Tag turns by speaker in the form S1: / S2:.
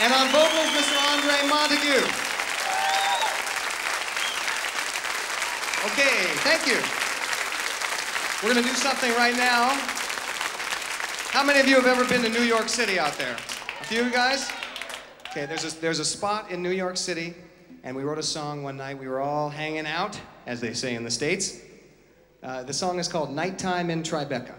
S1: And on vocals, Mr. Andre Montague. Okay, thank you. We're going to do something right now. How many of you have ever been to New York City out there? A few guys? Okay, there's a, there's a spot in New York City, and we wrote a song one night. We were all hanging out, as they say in the States. Uh, the song is called Nighttime in Tribeca.